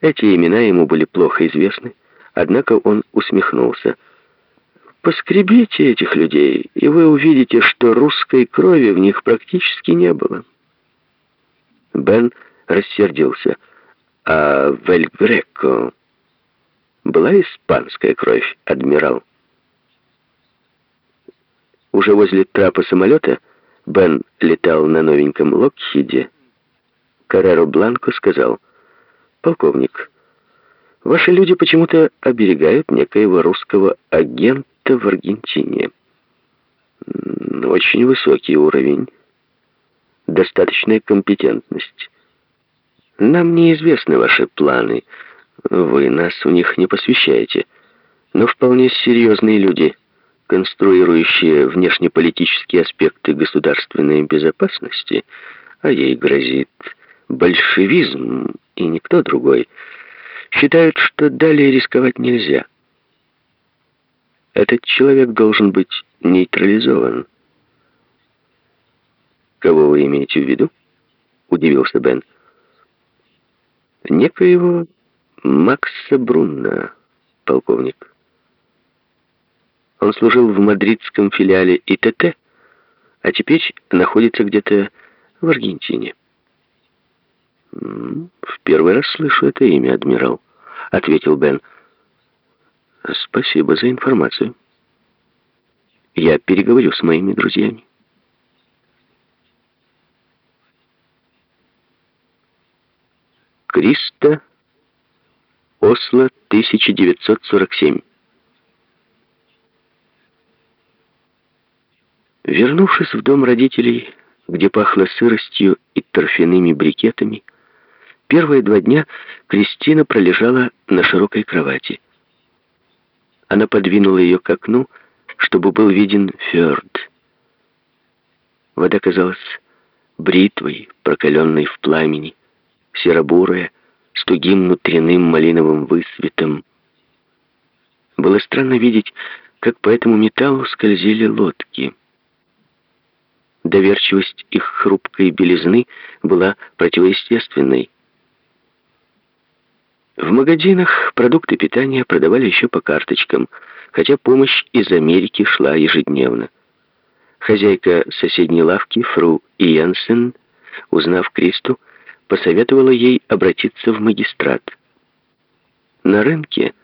Эти имена ему были плохо известны, однако он усмехнулся. «Поскребите этих людей, и вы увидите, что русской крови в них практически не было». Бен рассердился. «А в была испанская кровь, адмирал?» Уже возле трапа самолета Бен летал на новеньком Локхиде. Карреро Бланко сказал, «Полковник, ваши люди почему-то оберегают некоего русского агента в Аргентине. Очень высокий уровень, достаточная компетентность. Нам неизвестны ваши планы, вы нас у них не посвящаете, но вполне серьезные люди» конструирующие внешнеполитические аспекты государственной безопасности, а ей грозит большевизм и никто другой, считают, что далее рисковать нельзя. Этот человек должен быть нейтрализован. «Кого вы имеете в виду?» — удивился Бен. «Некоего Макса Брунна, полковник». Он служил в мадридском филиале ИТТ, а теперь находится где-то в Аргентине. «В первый раз слышу это имя, адмирал», — ответил Бен. «Спасибо за информацию. Я переговорю с моими друзьями». Криста, Осло, 1947 Вернувшись в дом родителей, где пахло сыростью и торфяными брикетами, первые два дня Кристина пролежала на широкой кровати. Она подвинула ее к окну, чтобы был виден фьорд. Вода казалась бритвой, прокаленной в пламени, серобурая, с тугим внутренним малиновым высветом. Было странно видеть, как по этому металлу скользили лодки — Доверчивость их хрупкой белизны была противоестественной. В магазинах продукты питания продавали еще по карточкам, хотя помощь из Америки шла ежедневно. Хозяйка соседней лавки, фру Иенсен, узнав Кристу, посоветовала ей обратиться в магистрат. На рынке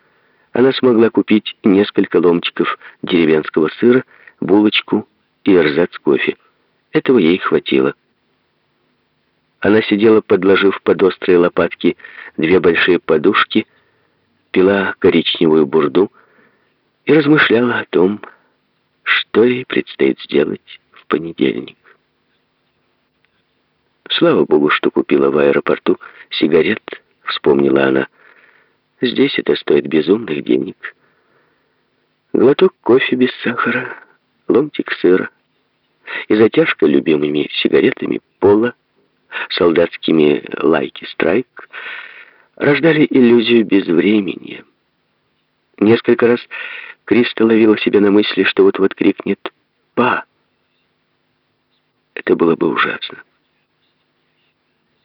она смогла купить несколько ломтиков деревенского сыра, булочку и эрзац кофе. Этого ей хватило. Она сидела, подложив под острые лопатки две большие подушки, пила коричневую бурду и размышляла о том, что ей предстоит сделать в понедельник. Слава богу, что купила в аэропорту сигарет, вспомнила она. Здесь это стоит безумных денег. Глоток кофе без сахара, ломтик сыра, и затяжка любимыми сигаретами Пола, солдатскими лайки страйк, рождали иллюзию безвременья. Несколько раз Криста ловила себя на мысли, что вот-вот крикнет «Па!». Это было бы ужасно.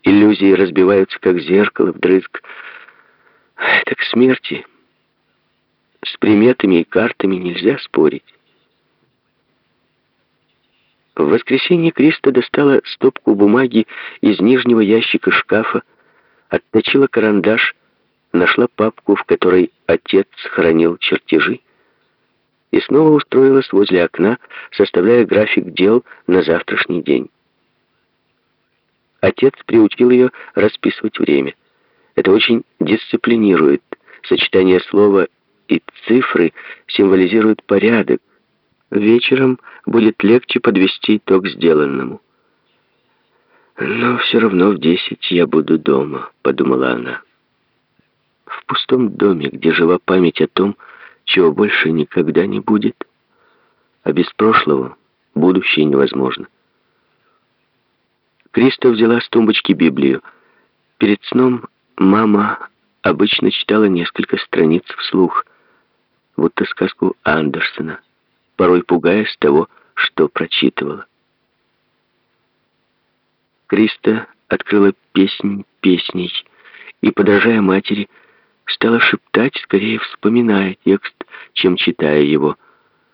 Иллюзии разбиваются, как зеркало вдрызг. Это к смерти. С приметами и картами нельзя спорить. В воскресенье Криста достала стопку бумаги из нижнего ящика шкафа, отточила карандаш, нашла папку, в которой отец хранил чертежи, и снова устроилась возле окна, составляя график дел на завтрашний день. Отец приучил ее расписывать время. Это очень дисциплинирует. Сочетание слова и цифры символизирует порядок, Вечером будет легче подвести итог сделанному. «Но все равно в десять я буду дома», — подумала она. В пустом доме, где жива память о том, чего больше никогда не будет, а без прошлого будущее невозможно. Криста взяла с тумбочки Библию. Перед сном мама обычно читала несколько страниц вслух, будто сказку Андерсона порой пугаясь того, что прочитывала. Криста открыла песнь песней и, подражая матери, стала шептать, скорее вспоминая текст, чем читая его —